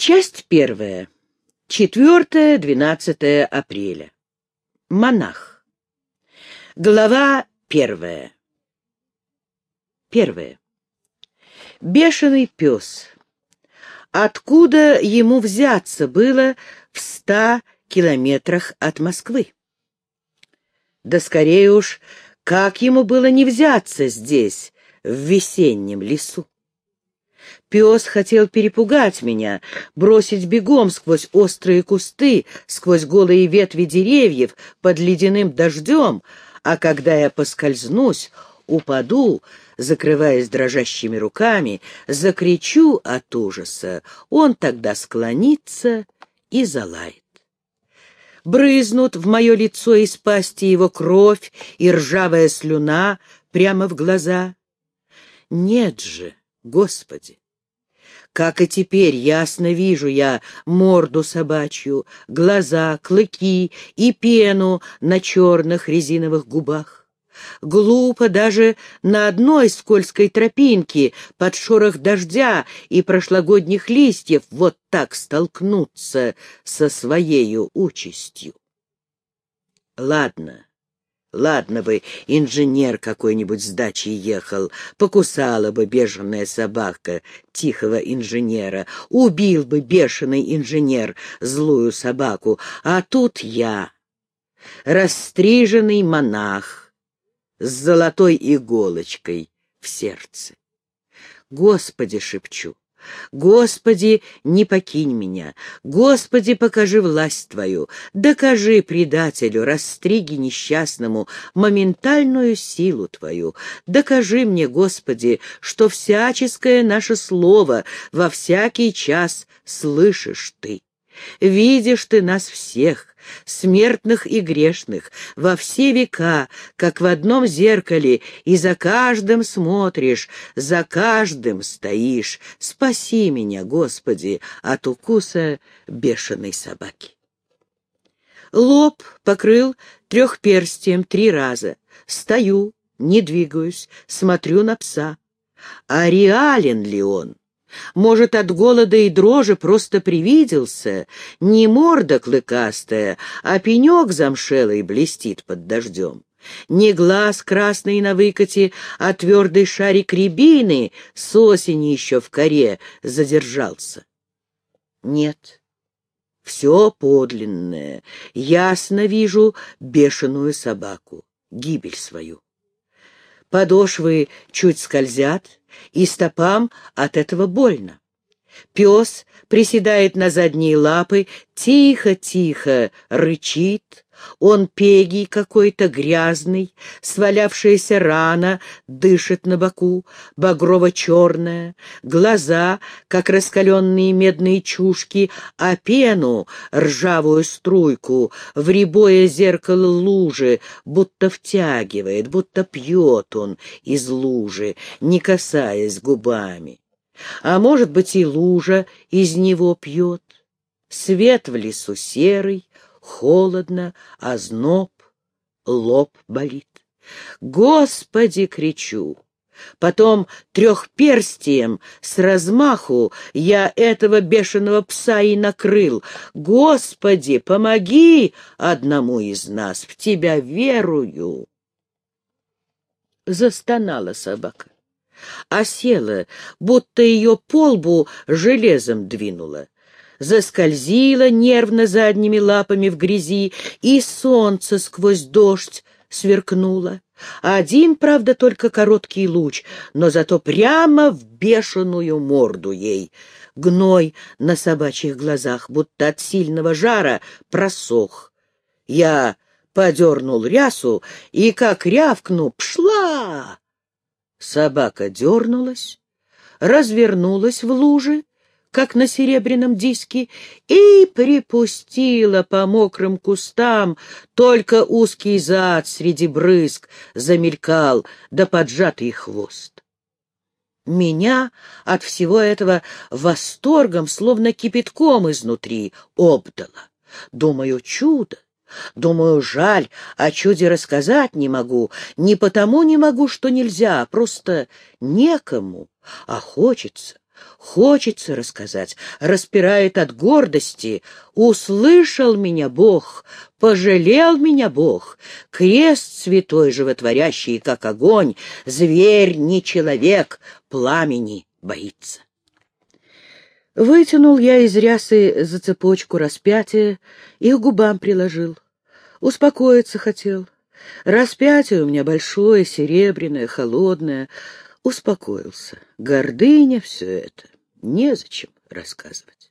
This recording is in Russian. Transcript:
Часть первая. 4-12 апреля. Монах. Глава первая. Первое. Бешеный пес. Откуда ему взяться было в ста километрах от Москвы? Да скорее уж, как ему было не взяться здесь, в весеннем лесу? Пес хотел перепугать меня, бросить бегом сквозь острые кусты, сквозь голые ветви деревьев, под ледяным дождем, а когда я поскользнусь, упаду, закрываясь дрожащими руками, закричу от ужаса, он тогда склонится и залает. Брызнут в мое лицо из пасти его кровь и ржавая слюна прямо в глаза. Нет же, Господи! Как и теперь ясно вижу я морду собачью, глаза, клыки и пену на черных резиновых губах. Глупо даже на одной скользкой тропинке под шорох дождя и прошлогодних листьев вот так столкнуться со своею участью. Ладно, Ладно бы, инженер какой-нибудь с дачи ехал, покусала бы бешеная собака тихого инженера, убил бы бешеный инженер злую собаку, а тут я, расстриженный монах с золотой иголочкой в сердце. Господи, шепчу, Господи, не покинь меня! Господи, покажи власть Твою! Докажи предателю, растриги несчастному, моментальную силу Твою! Докажи мне, Господи, что всяческое наше слово во всякий час слышишь Ты! Видишь Ты нас всех, смертных и грешных, во все века, как в одном зеркале, и за каждым смотришь, за каждым стоишь. Спаси меня, Господи, от укуса бешеной собаки. Лоб покрыл трехперстием три раза. Стою, не двигаюсь, смотрю на пса. А реален ли он? Может, от голода и дрожи просто привиделся, не морда клыкастая, а пенек замшелый блестит под дождем. Не глаз красный на выкате, а твердый шарик рябины с осени еще в коре задержался. Нет, все подлинное, ясно вижу бешеную собаку, гибель свою. Подошвы чуть скользят, и стопам от этого больно. Пес приседает на задние лапы, тихо-тихо рычит, он пегий какой-то грязный, свалявшаяся рана дышит на боку, багрово-черная, глаза, как раскаленные медные чушки, а пену, ржавую струйку, в рябое зеркало лужи, будто втягивает, будто пьет он из лужи, не касаясь губами. А может быть, и лужа из него пьет. Свет в лесу серый, холодно, озноб, лоб болит. «Господи!» — кричу. Потом трехперстием с размаху я этого бешеного пса и накрыл. «Господи, помоги одному из нас, в тебя верую!» Застонала собака, а села, будто ее полбу железом двинула заскользила нервно задними лапами в грязи, и солнце сквозь дождь сверкнуло. Один, правда, только короткий луч, но зато прямо в бешеную морду ей. Гной на собачьих глазах, будто от сильного жара, просох. Я подернул рясу и, как рявкну, пшла! Собака дернулась, развернулась в луже как на серебряном диске, и припустила по мокрым кустам, только узкий зад среди брызг замелькал, да поджатый хвост. Меня от всего этого восторгом, словно кипятком изнутри, обдало. Думаю, чудо. Думаю, жаль, о чуде рассказать не могу. Не потому не могу, что нельзя, а просто некому, а хочется. Хочется рассказать, распирает от гордости. Услышал меня Бог, пожалел меня Бог. Крест святой животворящий, как огонь, зверь не человек, пламени боится. Вытянул я из рясы за цепочку распятия и к губам приложил. Успокоиться хотел. Распятие у меня большое, серебряное, холодное. Успокоился. Гордыня все это. Незачем рассказывать.